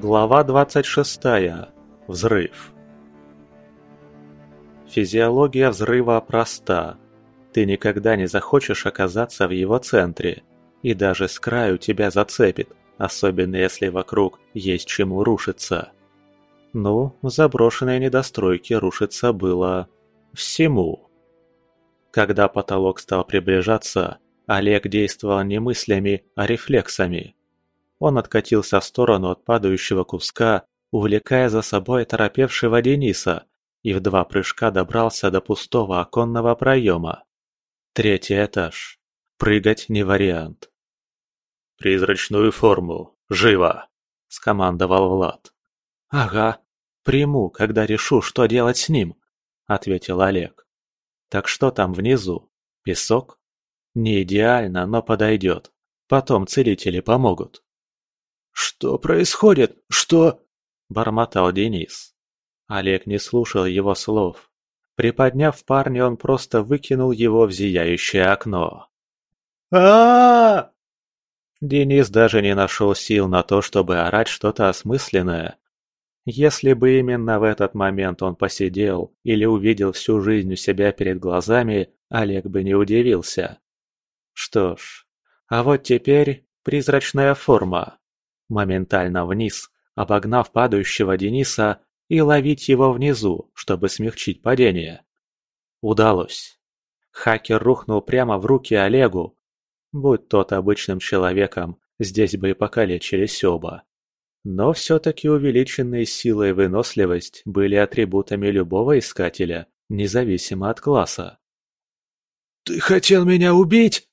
Глава 26. Взрыв. Физиология взрыва проста. Ты никогда не захочешь оказаться в его центре, и даже с краю тебя зацепит, особенно если вокруг есть чему рушиться. Ну, в заброшенной недостройке рушиться было всему. Когда потолок стал приближаться, Олег действовал не мыслями, а рефлексами – он откатился в сторону от падающего куска, увлекая за собой торопевшего Дениса, и в два прыжка добрался до пустого оконного проема. Третий этаж. Прыгать не вариант. «Призрачную форму! Живо!» – скомандовал Влад. «Ага, приму, когда решу, что делать с ним», – ответил Олег. «Так что там внизу? Песок? Не идеально, но подойдет. Потом целители помогут». «Что происходит? Что?» – бормотал Денис. Олег не слушал его слов. Приподняв парня, он просто выкинул его в зияющее окно. а Денис даже не нашел сил на то, чтобы орать что-то осмысленное. Если бы именно в этот момент он посидел или увидел всю жизнь у себя перед глазами, Олег бы не удивился. Что ж, а вот теперь призрачная форма моментально вниз, обогнав падающего Дениса и ловить его внизу, чтобы смягчить падение. Удалось. Хакер рухнул прямо в руки Олегу. Будь тот обычным человеком, здесь бы и покалечились оба. Но все-таки увеличенные сила и выносливость были атрибутами любого искателя, независимо от класса. «Ты хотел меня убить?»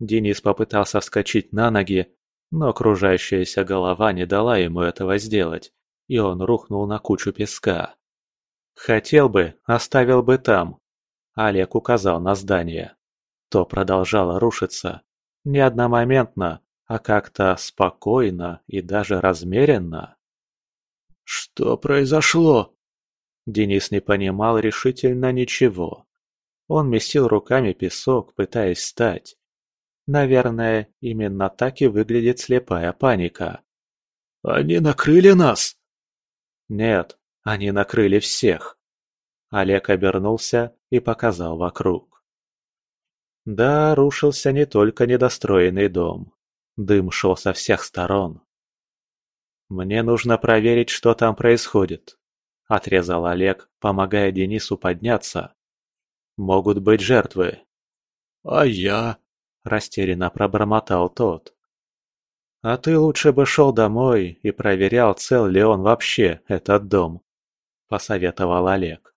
Денис попытался вскочить на ноги, но окружающаяся голова не дала ему этого сделать, и он рухнул на кучу песка. «Хотел бы, оставил бы там», – Олег указал на здание. То продолжало рушиться. Не одномоментно, а как-то спокойно и даже размеренно. «Что произошло?» Денис не понимал решительно ничего. Он месил руками песок, пытаясь встать. Наверное, именно так и выглядит слепая паника. «Они накрыли нас?» «Нет, они накрыли всех». Олег обернулся и показал вокруг. Да, рушился не только недостроенный дом. Дым шел со всех сторон. «Мне нужно проверить, что там происходит», – отрезал Олег, помогая Денису подняться. «Могут быть жертвы». «А я?» Растерянно пробормотал тот. «А ты лучше бы шел домой и проверял, цел ли он вообще, этот дом», – посоветовал Олег.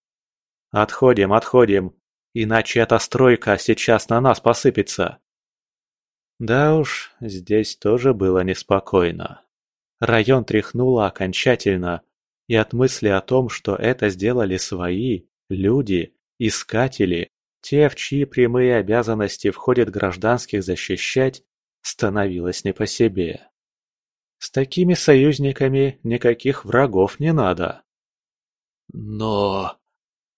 «Отходим, отходим, иначе эта стройка сейчас на нас посыпется». Да уж, здесь тоже было неспокойно. Район тряхнуло окончательно, и от мысли о том, что это сделали свои, люди, искатели, те, в чьи прямые обязанности входит гражданских защищать, становилось не по себе. С такими союзниками никаких врагов не надо. Но...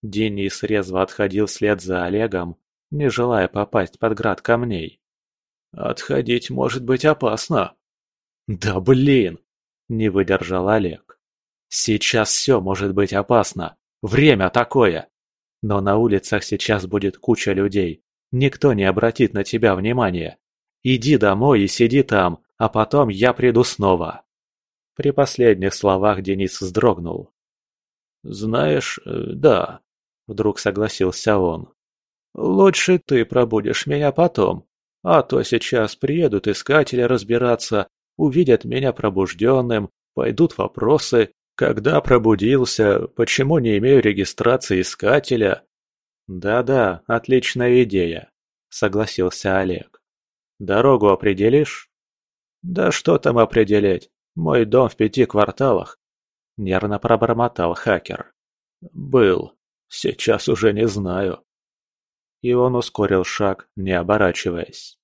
Денис резво отходил вслед за Олегом, не желая попасть под град камней. «Отходить может быть опасно». «Да блин!» – не выдержал Олег. «Сейчас все может быть опасно. Время такое!» Но на улицах сейчас будет куча людей. Никто не обратит на тебя внимания. Иди домой и сиди там, а потом я приду снова». При последних словах Денис вздрогнул. «Знаешь, э, да», — вдруг согласился он. «Лучше ты пробудешь меня потом, а то сейчас приедут искатели разбираться, увидят меня пробужденным, пойдут вопросы, когда пробудился, почему не имею регистрации искателя? Да-да, отличная идея, согласился Олег. Дорогу определишь? Да что там определять? Мой дом в пяти кварталах. Нервно пробормотал хакер. Был. Сейчас уже не знаю. И он ускорил шаг, не оборачиваясь.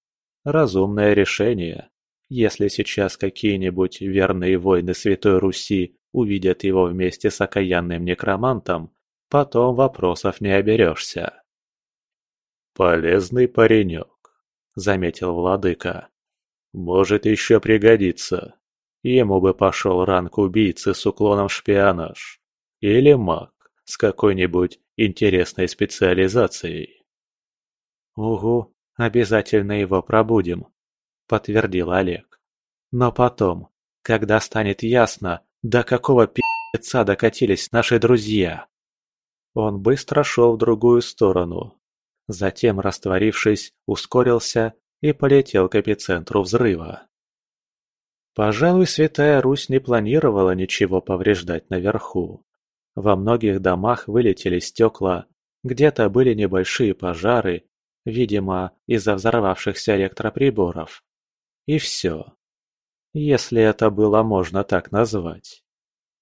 Разумное решение. Если сейчас какие-нибудь верные воины Святой Руси увидят его вместе с окаянным некромантом, потом вопросов не оберешься. «Полезный паренек», — заметил владыка. «Может еще пригодиться. ему бы пошел ранг убийцы с уклоном шпионаж. Или маг с какой-нибудь интересной специализацией. «Угу, обязательно его пробудем», — подтвердил Олег. «Но потом, когда станет ясно, до какого пи***ца докатились наши друзья». Он быстро шел в другую сторону. Затем, растворившись, ускорился и полетел к эпицентру взрыва. Пожалуй, Святая Русь не планировала ничего повреждать наверху. Во многих домах вылетели стекла, где-то были небольшие пожары, видимо, из-за взорвавшихся электроприборов. И все. Если это было можно так назвать.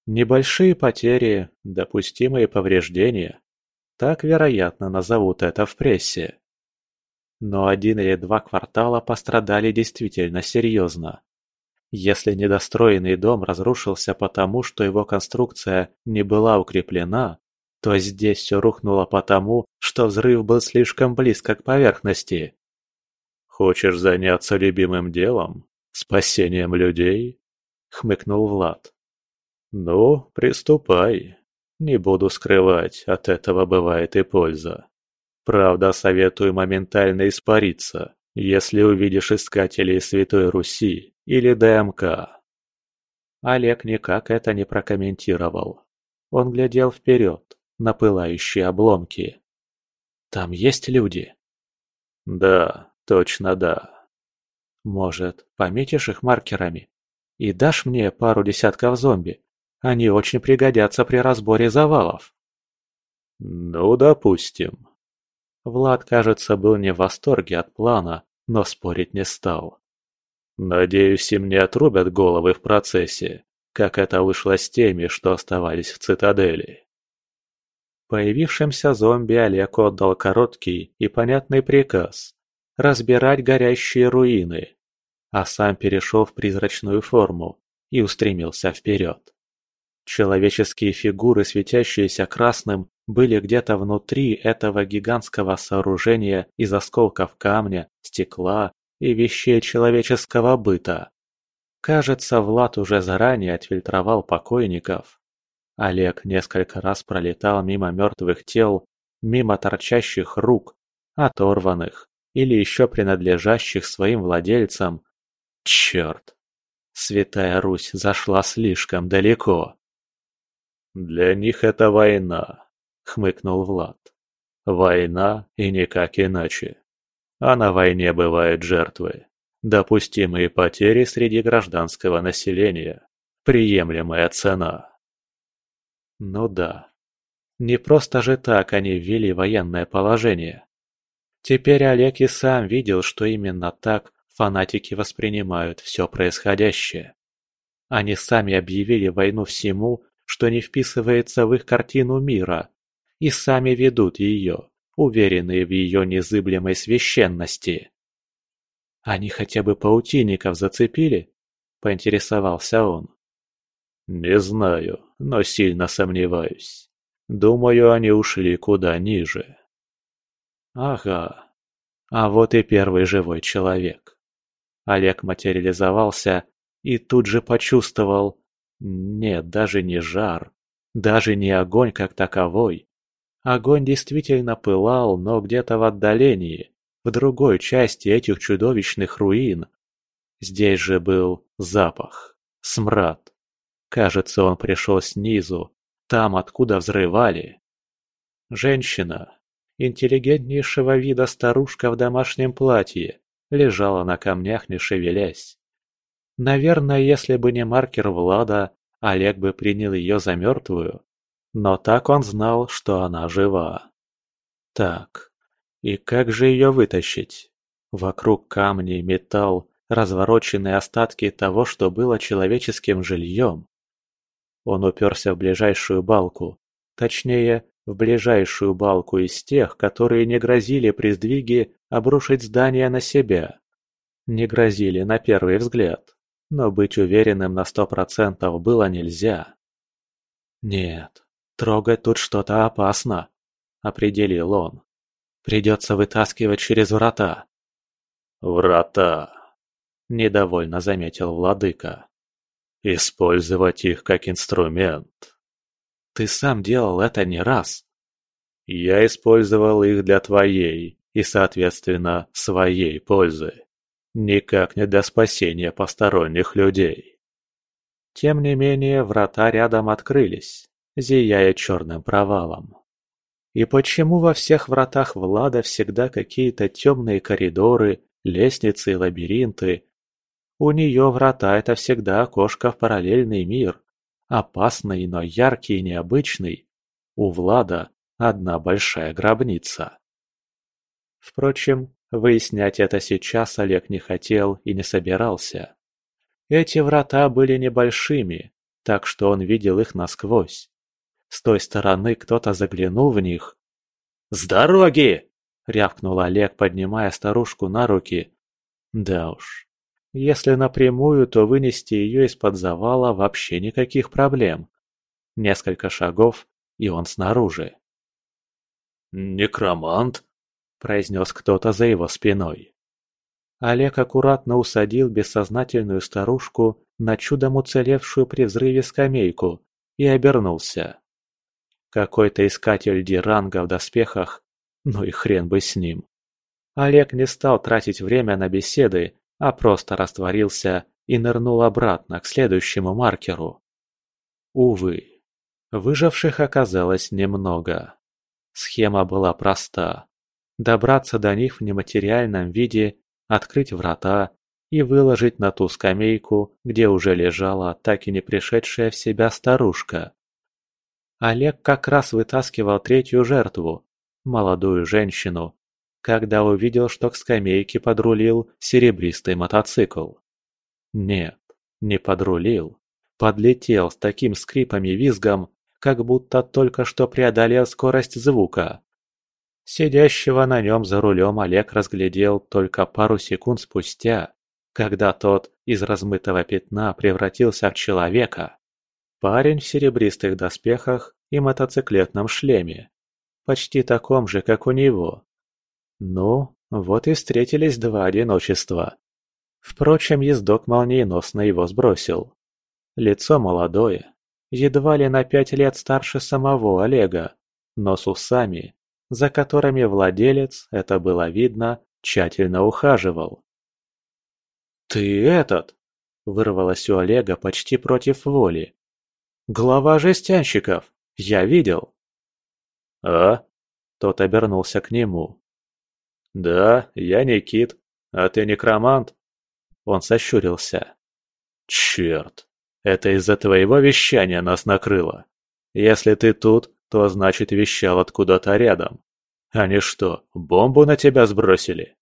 Небольшие потери, допустимые повреждения. Так, вероятно, назовут это в прессе. Но один или два квартала пострадали действительно серьезно. Если недостроенный дом разрушился потому, что его конструкция не была укреплена, то здесь все рухнуло потому, что взрыв был слишком близко к поверхности. «Хочешь заняться любимым делом? Спасением людей?» — хмыкнул Влад. «Ну, приступай. Не буду скрывать, от этого бывает и польза. Правда, советую моментально испариться, если увидишь искателей Святой Руси или ДМК». Олег никак это не прокомментировал. Он глядел вперед, на пылающие обломки. «Там есть люди?» «Да, точно да». «Может, пометишь их маркерами? И дашь мне пару десятков зомби, они очень пригодятся при разборе завалов. Ну, допустим. Влад, кажется, был не в восторге от плана, но спорить не стал. Надеюсь, им не отрубят головы в процессе, как это вышло с теми, что оставались в цитадели. Появившимся зомби Олег отдал короткий и понятный приказ – разбирать горящие руины, а сам перешел в призрачную форму и устремился вперед. Человеческие фигуры, светящиеся красным, были где-то внутри этого гигантского сооружения из осколков камня, стекла и вещей человеческого быта. Кажется, Влад уже заранее отфильтровал покойников. Олег несколько раз пролетал мимо мертвых тел, мимо торчащих рук, оторванных или еще принадлежащих своим владельцам. Черт! Святая Русь зашла слишком далеко. «Для них это война», — хмыкнул Влад. «Война и никак иначе. А на войне бывают жертвы. Допустимые потери среди гражданского населения. Приемлемая цена». Ну да. Не просто же так они ввели военное положение. Теперь Олег и сам видел, что именно так фанатики воспринимают все происходящее. Они сами объявили войну всему, что не вписывается в их картину мира, и сами ведут ее, уверенные в ее незыблемой священности. «Они хотя бы паутинников зацепили?» – поинтересовался он. «Не знаю, но сильно сомневаюсь. Думаю, они ушли куда ниже». «Ага. А вот и первый живой человек». Олег материализовался и тут же почувствовал, нет, даже не жар, даже не огонь как таковой. Огонь действительно пылал, но где-то в отдалении, в другой части этих чудовищных руин. Здесь же был запах, смрад. Кажется, он пришел снизу, там, откуда взрывали. Женщина, интеллигентнейшего вида старушка в домашнем платье, лежала на камнях, не шевелясь. Наверное, если бы не маркер Влада, Олег бы принял ее за мертвую. Но так он знал, что она жива. Так, и как же ее вытащить? Вокруг камни, металл, развороченные остатки того, что было человеческим жильем. Он уперся в ближайшую балку, точнее, в ближайшую балку из тех, которые не грозили при сдвиге обрушить здание на себя. Не грозили на первый взгляд но быть уверенным на сто процентов было нельзя. «Нет, трогать тут что-то опасно», — определил он. «Придется вытаскивать через врата». «Врата», — недовольно заметил владыка. использовать их как инструмент. Ты сам делал это не раз. Я использовал их для твоей и, соответственно, своей пользы. Никак не для спасения посторонних людей. Тем не менее, врата рядом открылись, зияя черным провалом. И почему во всех вратах Влада всегда какие-то темные коридоры, лестницы и лабиринты? У нее врата – это всегда окошко в параллельный мир. Опасный, но яркий и необычный. У Влада одна большая гробница. Впрочем, выяснять это сейчас Олег не хотел и не собирался. Эти врата были небольшими, так что он видел их насквозь. С той стороны кто-то заглянул в них. «С дороги!» — рявкнул Олег, поднимая старушку на руки. Да уж, если напрямую, то вынести ее из-под завала вообще никаких проблем. Несколько шагов, и он снаружи. «Некромант?» – произнес кто-то за его спиной. Олег аккуратно усадил бессознательную старушку на чудом уцелевшую при взрыве скамейку и обернулся. Какой-то искатель диранга в доспехах, ну и хрен бы с ним. Олег не стал тратить время на беседы, а просто растворился и нырнул обратно к следующему маркеру. Увы, выживших оказалось немного. Схема была проста. Добраться до них в нематериальном виде, открыть врата и выложить на ту скамейку, где уже лежала так и не пришедшая в себя старушка. Олег как раз вытаскивал третью жертву, молодую женщину, когда увидел, что к скамейке подрулил серебристый мотоцикл. Нет, не подрулил. Подлетел с таким скрипом и визгом, как будто только что преодолел скорость звука. Сидящего на нем за рулем Олег разглядел только пару секунд спустя, когда тот из размытого пятна превратился в человека. Парень в серебристых доспехах и мотоциклетном шлеме. Почти таком же, как у него. Ну, вот и встретились два одиночества. Впрочем, ездок молниеносно его сбросил. Лицо молодое, едва ли на пять лет старше самого Олега, но с усами, за которыми владелец, это было видно, тщательно ухаживал. «Ты этот!» – вырвалось у Олега почти против воли. Глава жестянщиков! Я видел!» «А?» Тот обернулся к нему. «Да, я Никит. А ты некромант?» Он сощурился. «Черт! Это из-за твоего вещания нас накрыло. Если ты тут, то значит вещал откуда-то рядом. Они что, бомбу на тебя сбросили?»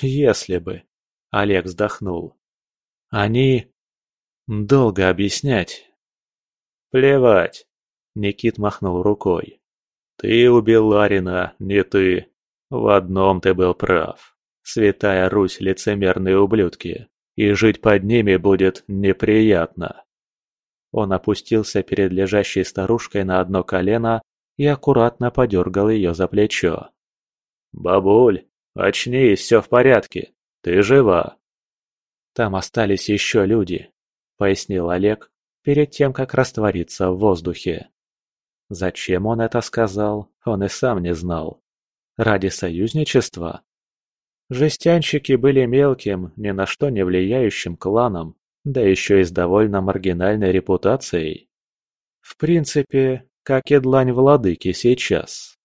«Если бы...» Олег вздохнул. «Они...» «Долго объяснять. «Плевать!» – Никит махнул рукой. «Ты убил Ларина, не ты. В одном ты был прав. Святая Русь – лицемерные ублюдки, и жить под ними будет неприятно». Он опустился перед лежащей старушкой на одно колено и аккуратно подергал ее за плечо. «Бабуль, очнись, все в порядке. Ты жива!» «Там остались еще люди», — пояснил Олег, перед тем, как раствориться в воздухе. Зачем он это сказал, он и сам не знал. Ради союзничества? Жестянщики были мелким, ни на что не влияющим кланом, да еще и с довольно маргинальной репутацией. В принципе, как и длань владыки сейчас.